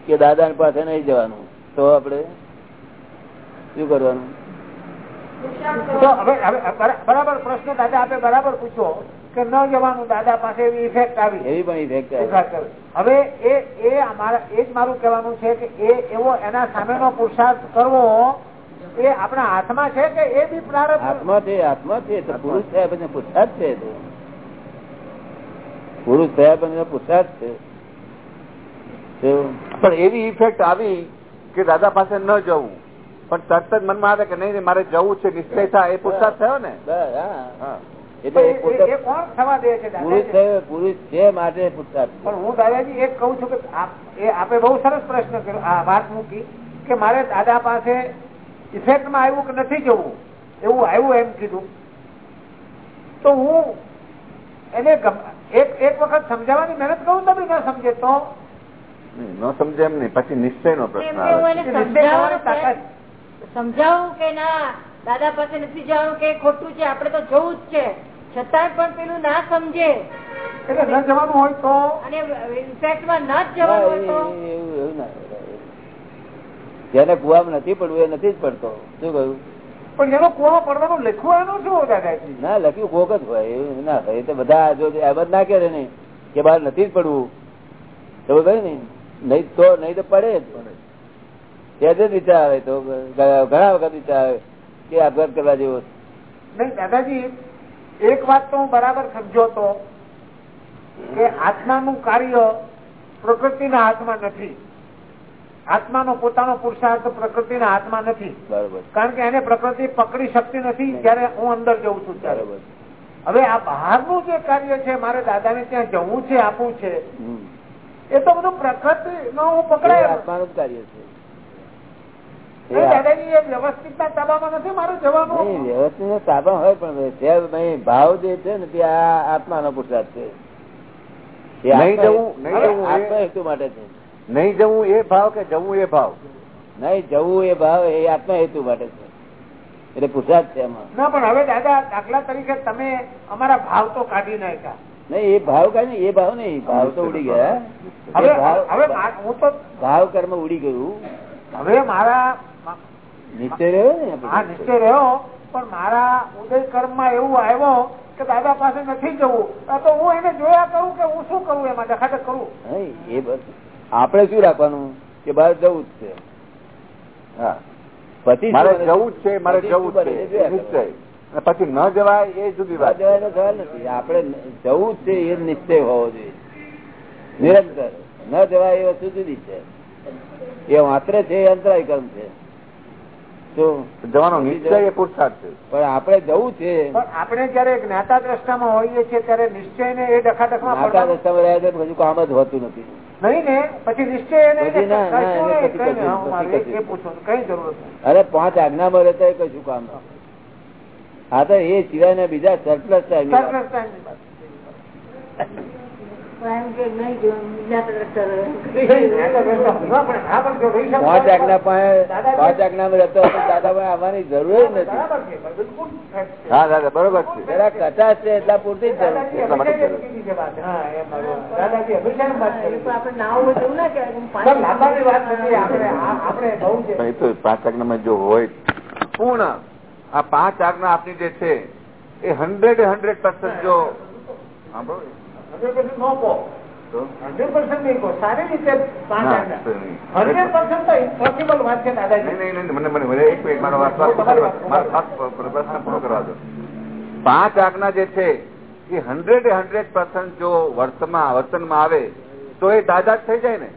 કે દાદા પાસે નહીં જવાનું. તો આપડે શું કરવાનું? તો હવે હવે બરા- બરાબર પ્રશ્ન દાદા આપે બરાબર પૂછો કે ન જવાનું દાદા પાસે એવી ઇફેક્ટ આવી. એવી પણ ઇફેક્ટ. હવે એ એ અમારા એ જ મારું કહેવાનું છે કે એ એવો એના સામેનો પુરુષાર્થ કરવો એ આપણા હાથમાં છે કે એ બી પ્રારંભ આત્મા છે આત્મા છે. તો પુરુષ થયા પછી પુરુષાર્થ છે. પુરુષ થયા પછી પુરુષાર્થ છે. પણ એવી ઇફેક્ટ આવી કે દાદા પાસે ન જવું. પણ તરત જ મનમાં આવે કે નહીં મારે જવું છે નિશ્ચય થાય એ પુરુષાર્થ થયો ને? બસ, હા. હા. એટલે એ એ- પોતે એ કોણ થવા દે છે પુરુષ દાદાજી? થયો પુરુષ છે માટે પુરુષાર્થ પણ હું દાદાજી એક કહું છું કે આપે બહુ સરસ પ્રશ્ન કર્યો આ વાત મૂકી કે મારે દાદા પાસે ઇફેક્ટમાં આવ્યું કે નથી જવું? એવું આવ્યું એમ કીધું. તો હું એને એક એક વખત સમજાવવાની મહેનત કરું તો બી ન સમજે તો? ન સમજે એમ નહીં. પછી નિશ્ચય નો પ્રશ્ન આવે. સમજાવું કે ના? દાદા પાસે નથી જવાનું કે ખોટું છે? આપડે તો જવું જ છે. છતાંય પણ પેલું ના સમજે. એટલે ન જવાનું હોય તો? અને ઇફેક્ટમાં ના જ જવાનું હોય તો? એ- એવું એવું ના જેને કુવામાં નથી પડવું એ નથી જ પડતો. શું કહ્યું? પણ એનો કુવામાં પડવાનું લખવું એનું શું દાદાજી. ના લખ્યું કોક જ હોય એવું ના હોય. તો બધા જો એમ જ ના કરે ને કે બહાર નથી જ પડવું. તો કહ્યું ને નહીં તો નહીં તો પડે જ. ત્યાં જ વિચાર આવે તો ઘણા વખત વિચાર આવે કે આપઘાત કરવા જેવો. નહીં દાદાજી એક વાત તો હું બરાબર સમજો તો કે આત્માનું કાર્ય પ્રકૃતિના હાથમાં નથી. આત્માનો પોતાનો પુરુષાર્થ પ્રકૃતિના હાથમાં નથી. બરોબર. કારણ કે એને પ્રકૃતિ પકડી શકતી નથી જયારે હું અંદર જઉં છું ત્યારે. હવે આ બહારનું જે કાર્ય છે મારે દાદાને ત્યાં જવું છે આપવું છે એ તો બધું પ્રકૃતિ નો હું પકડાય આત્માનું કાર્ય છે. ભાવ જે છે ને તે આ આત્માનો પુરુષાર્થ છે. નહીં આત્મા- જવું- હેતુ માટે છે. નહીં જવું એ ભાવ કે જવું એ ભાવ? નહીં જવું એ ભાવ એ આત્મા હેતુ માટે છે. એટલે પુરસાદ છે એમાં. ના પણ હવે દાદા દાખલા તરીકે તમે અમારા ભાવ તો કાઢી નાખ્યા. નહીં એ ભાવ કાંઈ નહીં એ ભાવ નહીં ભાવ તો ઉડી ગયા. હવે ભાવ- હવે હું તો ભાવ કર્મ ઉડી ગયું. હવે મારા નિશ્ચય રહ્યો ને આ આપણે. રહ્યો પણ મારા ઉદય કર્મમાં એવું આવ્યો કે દાદા પાસે નથી જવું. તો હું એને જોયા કરું કે હું શું કરું એમાં? દખાડક કરું. એ બસ. આપણે શું રાખવાનું? કે બહાર જવું જ છે. હા. પછી મારે જવું જ છે મારે જવું શું જ બને? છે એ નિશ્ચય. પછી ન જવાય એ જુદી વાત. જવાનો સવાલ નથી. આપણે જવું જ છે એ નિશ્ચય હોવો જોઈએ. નિરંતર. ન જવાય એ વસ્તુ જુદી છે. એ માત્ર છે એ અંતરાય કર્મ છે. જવાનો નિશ્ચય એ પુરુષાર્થ છે. પણ આપણે જવું છે. પણ આપણે જયારે જ્ઞાતા દ્રષ્ટામાં હોઈએ છીએ ત્યારે નિશ્ચય ને એ ડખાડકમાં નાકા પડવાનું રહ્યા છે પછી કામ જ હોતું નથી. ને ના, ના, અરે પાંચ આજ્ઞામાં રહેતા એ કશું કામ હા તો એ સિવાય બીજા સરપ્લસ ટાઈમ પાંચ આજ્ઞા પાસે પાંચ આજ્ઞામાં રહેતો દાદા ભાઈ આવવાની જરૂર જ નથી. બરાબર છે બિલકુલ fact છે. હા દાદા બરોબર છે. જરા કચાશ છે એટલા પૂરતી જ જરૂર છે. પાંચ આજ્ઞા જો હોય પૂર્ણ. આ પાંચ આજ્ઞા આપની જે છે એ હંડ્રેડ હંડ્રેડ પર્સન્ટ જો હા બરોબર. હંડ્રેડ પર્સન્ટ નો કહો તો? હંડ્રેડ પર્સન્ટ નહીં કહો. સારી રીતે પાંચ આજ્ઞા હંડ્રેડ પર્સન્ટ તો ઇમ્પોસિબલ વાત છે દાદાજી. નહીં નહીં નહીં મને મને મને એક મિનિટ મારો વાત વાત પૂરો કરવા- મારો વાત પ- પ્રશ્ન પૂરો કરવા દો. પાંચ આજ્ઞા જે છે એ હંડ્રેડ હંડ્રેડ પર્સન્ટ જો વર્તમાં વર્તનમાં આવે તો એ દાદા જ થઈ જાય ને?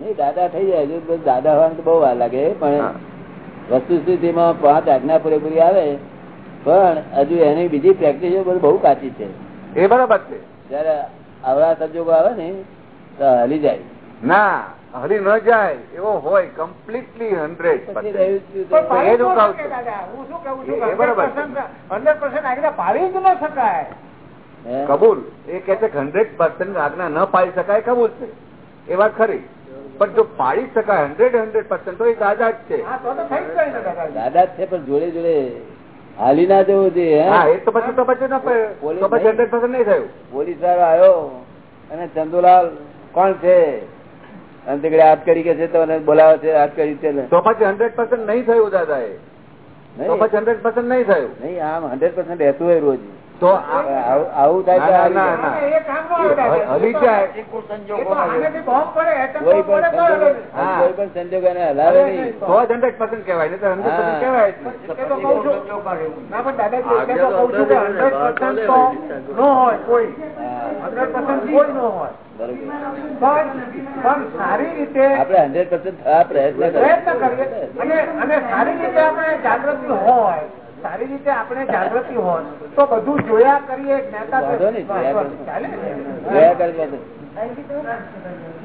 નહીં દાદા થઈ જાય હજુ દાદા હોવાનું તો બહુ વાર લાગે પણ વસ્તુ સ્થિતિમાં પાંચ આજ્ઞા પૂરેપૂરી આવે પણ હજુ એની બીજી પ્રેક્ટિસ બધું બહુ કાચી છે. એ બરાબર છે. જયારે અવળા સંજોગો આવે ને તો હલી જાય. ના હરી ન જાય એવો હોય કમ્પ્લીટલી હંડ્રેડ પાડી જ ન શકાય. કબૂલ. એ કે છે હંડ્રેડ પર્સન્ટ આજ્ઞા ન પાડી શકાય કબૂલ છે. એ વાત ખરી. પણ જો પાડી શકાય હંડ્રેડ હંડ્રેડ પર્સન્ટ તો એ દાદા જ છે. હા તો તો થઈ જ ગઈ ને દાદાજી. દાદા જ છે પણ જોડે જોડે હાલી ના જવું જોઈએ પોલીસ વાળો આવ્યો. અને ચંદુલાલ કોણ છે? અને તે હાથ કરી કે છે તો બોલાવે છે હાથ કરી છે તો પછી હંડ્રેડ પર્સન્ટ નહીં થયું દાદા એ તો નહીં? પછી હંડ્રેડ પર્સન્ટ નહીં થયું. નહીં આમ હંડ્રેડ પર્સન્ટ રહેતું હોય રોજ. તો આવું થાય. હલી જાય. કોઈ પણ સંજોગ કોઈ પણ સંજોગ એને હલાવે નહીં. સો હંડ્રેડ પર્સન્ટ કહેવાય નહીં આપડે હંડ્રેડ પર્સન્ટ કહેવાય. જ નહીં. એ તો કહું છું. ના પણ દાદાજી એટલે તો કહું છું કે 100% તો ન હોય કોઈ. હા, 100% કોઈ ન હોય. બરોબર પણ પણ સારી રીતે આપણે થવા પ્રયત્ન પ્રયત્ન કરીએ. અને અને સારી રીતે આપણે જાગૃતિ હોય સારી રીતે આપણે જાગૃતિ હોત તો બધું જોયા કરીએ.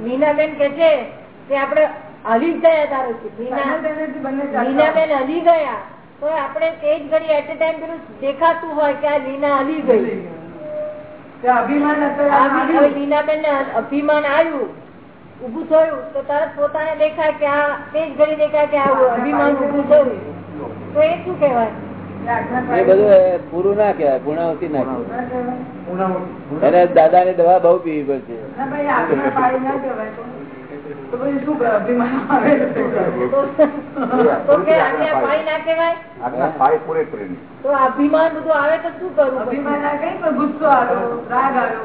મીનાબેન કે છે કે આપણે હલી ગયા તારો મીનાબેન હલી ગયા. તો આપણે તે જ ઘડી એટ ટાઈમ પેલું દેખાતું હોય કે આ લીના હલી ગઈ. અભિમાન લીનાબેન ને અભિમાન આવ્યું. ઉભું થયું તો તરત પોતાને દેખાય કે આ તે જ ઘડી દેખાય કે આ અભિમાન ઉભું થયું. તો એ શું કહેવાય? એ બધું પૂરું ના કહેવાય પૂર્ણાવતી ના કહેવાય. એને દાદા ની દવા બહુ પીવી પડશે. તો. કે આજ્ઞા પાડી ના કહેવાય? આજ્ઞા પાડી પૂરેપૂરી તો અભિમાન બધું આવે તો શું કરવું? અભિમાન આ કઈ પણ ગુસ્સો આવ્યો રાગ આવ્યો.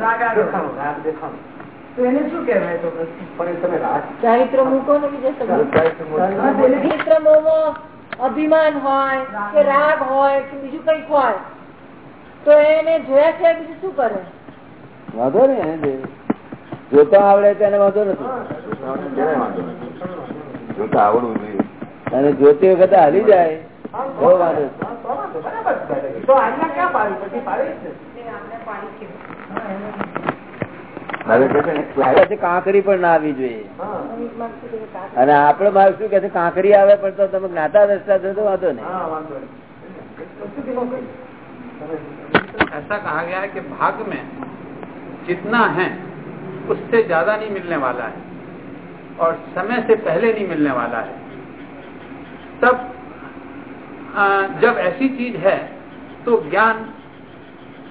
રાગ દેખાણો. તો એને શું કહેવાય તો ચારિત્ર મૂકો ને બીજા અભિમાન હોય કે રાગ હોય કે બીજું કંઈક હોય તો એને જોયા છે બીજું શું કરે? વાંધો ને એને જોતા આવડે તેને વાંધો નથી. જોતા આવડવું જોઈએ. અને જોતી વખતે હાલી જાય બહુ વાંધો તો ક્યાં પાડી? પછી પાડી છે. ને, આ પછી કાંકરી પણ ના આવી જોઈએ હા. અને આપડે મારે શું કે છે કાંકરી આવે પણ તો તમે જ્ઞાતા દસતા છો તો વાંધો નહીં હા, વાંધો નહીં. શું કીધું? ऐसा कहा गया है कि भाग में जितना है उससे ज्यादा नहीं मिलने वाला है और समय से पहले नहीं मिलने वाला है तब अ, जब ऐसी चीज है तो ज्ञान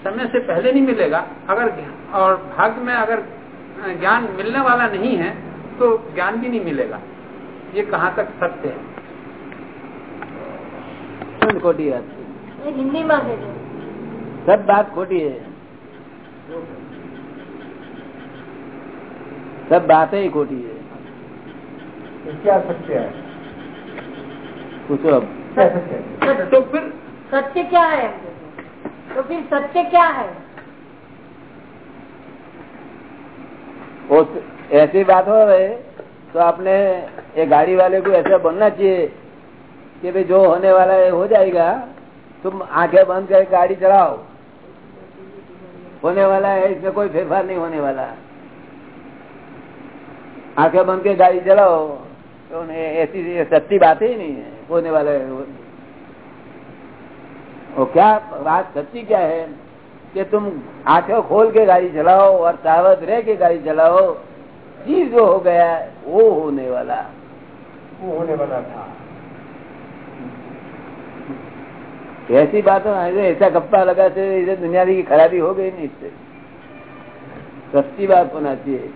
समय से पहले नहीं मिलेगा अगर और भाग्य में अगर ज्ञान मिलने वाला नहीं है तो ज्ञान भी नहीं मिलेगा ये कहाँ तक सत्य है खोटी हिंदी में सब बात खोटी है सब बातें ही खोटी है क्या सत्य है पूछो अब तो फिर सत्य क्या है तो फिर सत्य क्या है? वो ऐसी बात हो रहे तो आपने ये गाड़ी वाले को ऐसा बनना चाहिए कि भाई जो होने वाला है, हो जाएगा, तुम आँखें बंद करके गाड़ी चलाओ। होने वाला है, इसमें कोई फेरफार नहीं होने वाला। आँखें बंद के गाड़ी चलाओ तो ऐसी सच्ची बात ही नहीं है, होने वाला है वो- क्या बात सच्ची क्या है कि तुम आँखें खोल के गाड़ी चलाओ और सावध रह के गाड़ी चलाओ? चीज़ जो हो गया वो होने वाला। वो होने वाला था। ऐसी बात ऐसे ऐसा गप्पा लगा से इसे दुनिया की खराबी हो गई नहीं इससे। सच्ची बात होना चाहिए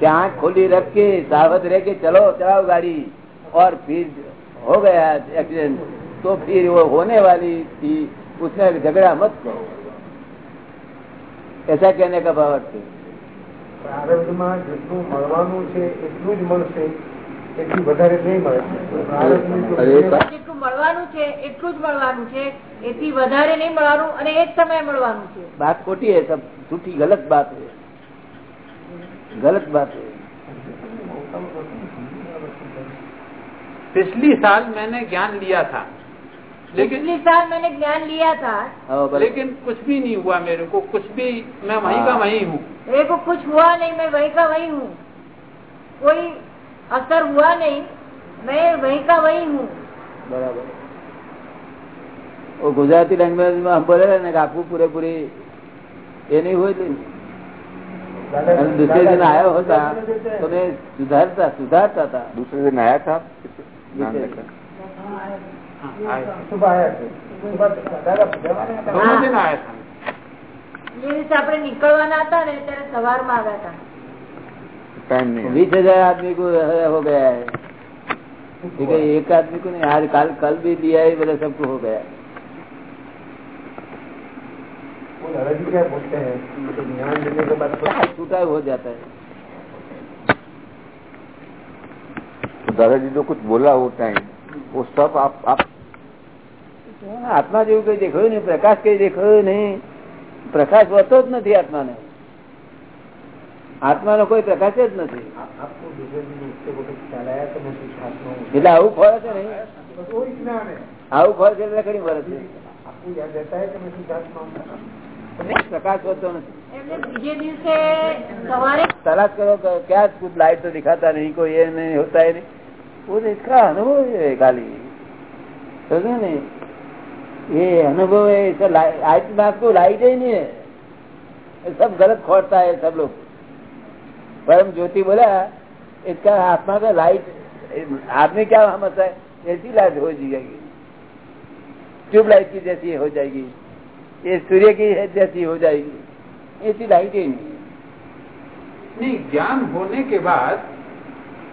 कि आँख खोली रख के सावध रह के चलो चलाओ गाड़ी। और फिर हो गया एक्सीडेंट तो फिर वो होने वाली थी उसमें झगड़ा मत करो ऐसा कहने का भाव अर्थ है પ્રારબ્ધમાં જેટલું મળવાનું છે એટલું જ મળશે એટલું વધારે નહીં મળે પ્રારબ્ધની જો અરે બા- જેટલું મળવાનું છે એટલું જ મળવાનું છે એથી વધારે નહીં મળવાનું અને એ જ સમયે મળવાનું છે बात खोटी है सब झूठी गलत बात है गलत बात है पिछली साल मैंने ज्ञान लिया था लेकिन पिछली साल मैंने ज्ञान लिया था। हाँ, लेकिन कुछ भी नहीं हुआ मेरे को कुछ भी मैं वहीं का हाँ। वहीं हूँ। मेरे को कुछ हुआ नहीं मैं वहीं का वहीं हूँ। कोई असर हुआ नहीं मैं वहीं का वहीं हूँ। बराबर। वो गुजराती लैंग्वेज में हम बोले रहे आपको पूरे पूरी ये नहीं हुए थे? दूसरे दिन आया होता तो मैं सुधारता सुधारता था। दूसरे दिन आया था? આપણે નીકળવાના હતા ને ત્યારે સવારમાં આવ્યા હતા टाइम नहीं है। बीस हजार आदमी को हो गया है ठीक है एक आदमी को नहीं आज कल कल भी दिया है बोले सबको हो गया वो दादाजी क्या बोलते हैं कि ज्ञान लेने के बाद छूटा हो जाता है तो दादाजी जो कुछ बोला वो टाइम वो सब आप आप આત્મા જેવું કઈ દેખાયું નહીં પ્રકાશ કઈ દેખાયો નહીં. પ્રકાશ વધતો જ નથી આત્માને. આત્માનો કોઈ પ્રકાશ જ નથી. એટલે આવું ફળ છે ને આવું ફળ છે એટલે ઘણી વર્ષ પ્રકાશ વધતો નથી. લાઈટ તો દિખાતા નહીં કોઈ એ નહીં હોતા નહીં. અનુભવ ખાલી. ये अनुभव है लाइट ही नहीं है। सब गलत खोटता है, सब लोग। परम ज्योति बोला, इसका आत्मा का लाइट आदमी क्या समझता है ऐसी लाइट हो जाएगी। ट्यूबलाइट की जैसी हो जाएगी। ये सूर्य की जैसी हो जाएगी। ऐसी लाइट ही नहीं, ज्ञान होने के बाद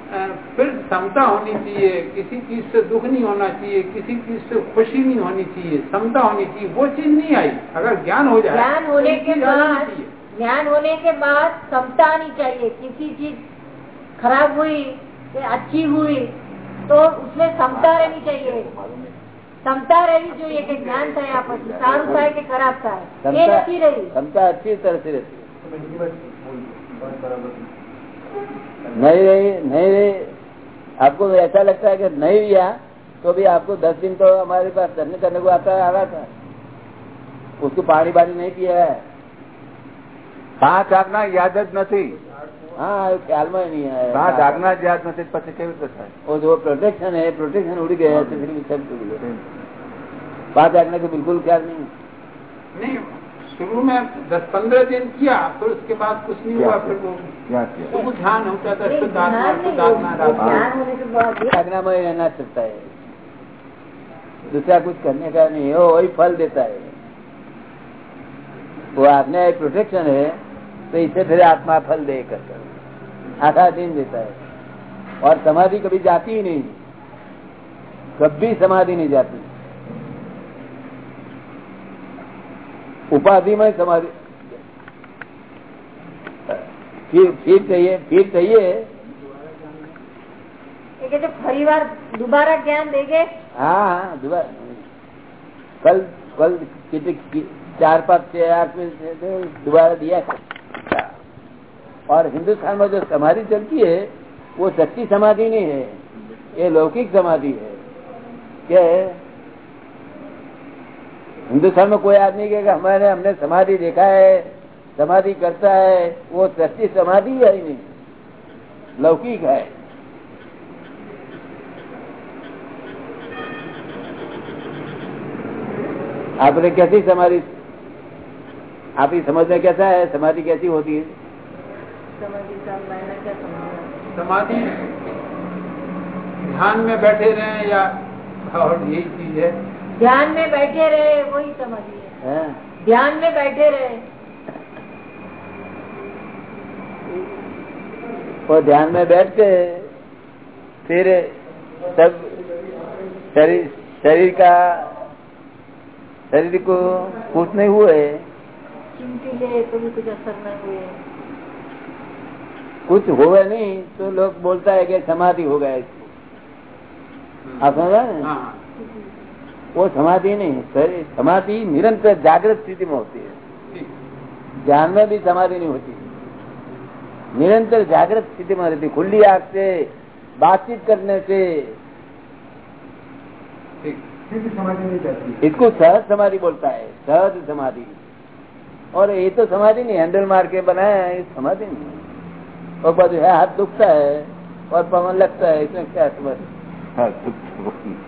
फिर समता होनी चाहिए किसी चीज़ से दुख नहीं होना चाहिए किसी चीज़ से खुशी नहीं होनी चाहिए समता होनी चाहिए वो चीज़ नहीं आई। अगर ज्ञान हो जाए ज्ञान होने तो के बाद ज्ञान होने के बाद समता आनी चाहिए किसी चीज़ खराब हुई अच्छी हुई तो उसमें समता रहनी चाहिए। समता रहनी चाहिए कि ज्ञान था यहाँ पर सारू था कि खराब था। ये रहती रही। समता अच्छी तरह से रहती है। तो मैं हिंदी में बोल बात बराबर नहीं रही नहीं रही आपको ऐसा लगता है कि नहीं लिया तो भी आपको दस दिन तो हमारे पास धरने करने को आता आ रहा था उसको पानी पानी नहीं पिया है પાંચ આજ્ઞા યાદ જ નથી हाँ ख्याल में नहीं પાંચ है આજ્ઞા જ યાદ નથી પછી કેવી રીતે થાય वो जो प्रोटेक्शन है प्रोटेक्शन उड़ गया तो फिर भी सब टूट गया शुरू में दस पंद्रह दिन किया फिर उसके बाद कुछ नहीं हुआ फिर तो वो ध्यान होता था शुद्ध आत्मा में रहना चलता है। दूसरा कुछ करने का नहीं है वही फल देता है। वो आपने प्रोटेक्शन है तो इसे फिर आत्मा फल दे करता आधा दिन देता है। और समाधि कभी जाती ही नहीं। कभी समाधि नहीं जाती। उपाधिमय समाधि। फिर फिर बार दोबारा ज्ञान देंगे। हाँ, हाँ, चार पाँच दिया और हिंदुस्तान में जो समाधि चलती है वो सच्ची समाधि नहीं है ये लौकिक समाधि है। क्या है? हिंदुस्तान में कोई आदमी कहेगा हमारे हमने समाधि देखा है समाधि करता है वो सच्ची समाधि है ही नहीं लौकिक है। आपने कैसी समाधि आपकी समझ में कैसा है समाधि कैसी होती है? समाधि ध्यान में बैठे रहे या और यही चीज़ है। ध्यान में बैठे रहे वही समझिए हैं? ध्यान में बैठे रहे। वो ध्यान में बैठ के फिर सब शरीर शरीर का शरीर को कुछ नहीं हुए। कुछ असर नहीं हुए। कुछ हुए नहीं तो लोग बोलता है कि समाधि हो गया इसको। आप समझा ना हाँ? हाँ। वो समाधि नहीं शरीर- समाधि निरंतर जागृत स्थिति में होती है ठीक ध्यान में भी समाधि नहीं होती निरंतर जागृत स्थिति में रहती खुली आंख से बातचीत करने से ठीक इसको सहज समाधि बोलता है सहज समाधि और ये तो समाधि नहीं हैंडल मार के बनाया है ये समाधि नहीं और बाजू है हाथ दुखता है और पवन लगता है इसमें क्या है समाधि હા, તો-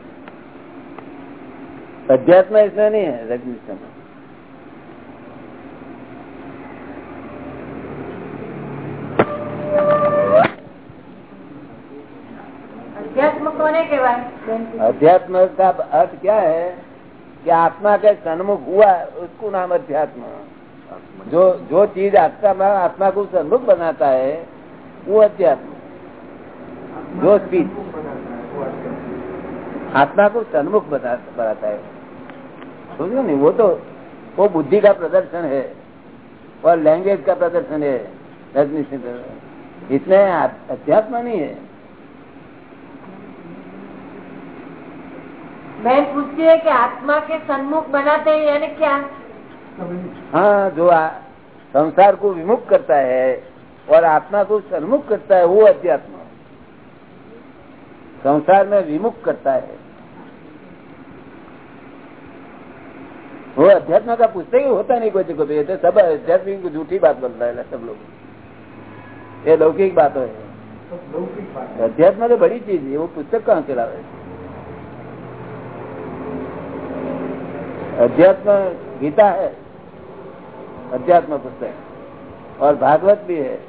अध्यात्म इसमें नहीं है रजनीश में अध्यात्म का अर्थ क्या है कि आत्मा के सन्मुख हुआ उसको नाम अध्यात्म। जो जो चीज़ आत्मा आत्मा को सन्मुख बनाता है वो अध्यात्म। जो चीज़ आत्मा को सन्मुख बना- बनाता है। समझो नहीं वो तो वो बुद्धि का प्रदर्शन है और लैंग्वेज का प्रदर्शन है रजनी सिंह इसमें अध्यात्म नहीं है। बहन पूछती है कि आत्मा के सन्मुख बनाते हैं यानी क्या? हाँ जो आ, संसार को विमुख करता है और आत्मा को सन्मुख करता है वो अध्यात्म संसार में विमुख करता है। वो अध्यात्म का पूछते ही होता नहीं कोई को ये तो सब आध्यात्मिक झूठी बात बोलता है सब लोग। ये लौकिक बात है। अध्यात्म तो बड़ी चीज़ है वो पुस्तक कहाँ से लावे? अध्यात्म गीता है अध्यात्म पुस्तक। और भागवत भी है।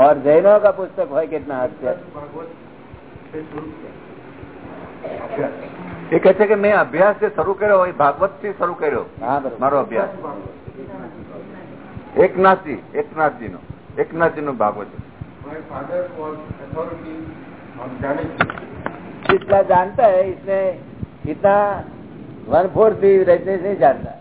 और जैनों का पुस्तक है कितना अध्यात्म એ કહે છે કે મેં અભ્યાસ જે શરૂ કર્યો એ ભાગવતથી શરૂ કર્યો. મારો અભ્યાસ. એકનાથજી એકનાથજી નો એકનાથજી નું ભાગવત. જેટલા જાણતા હૈ ઇતને ઇતના વન ફોર્થ રજનીશ નહીં જાણતા.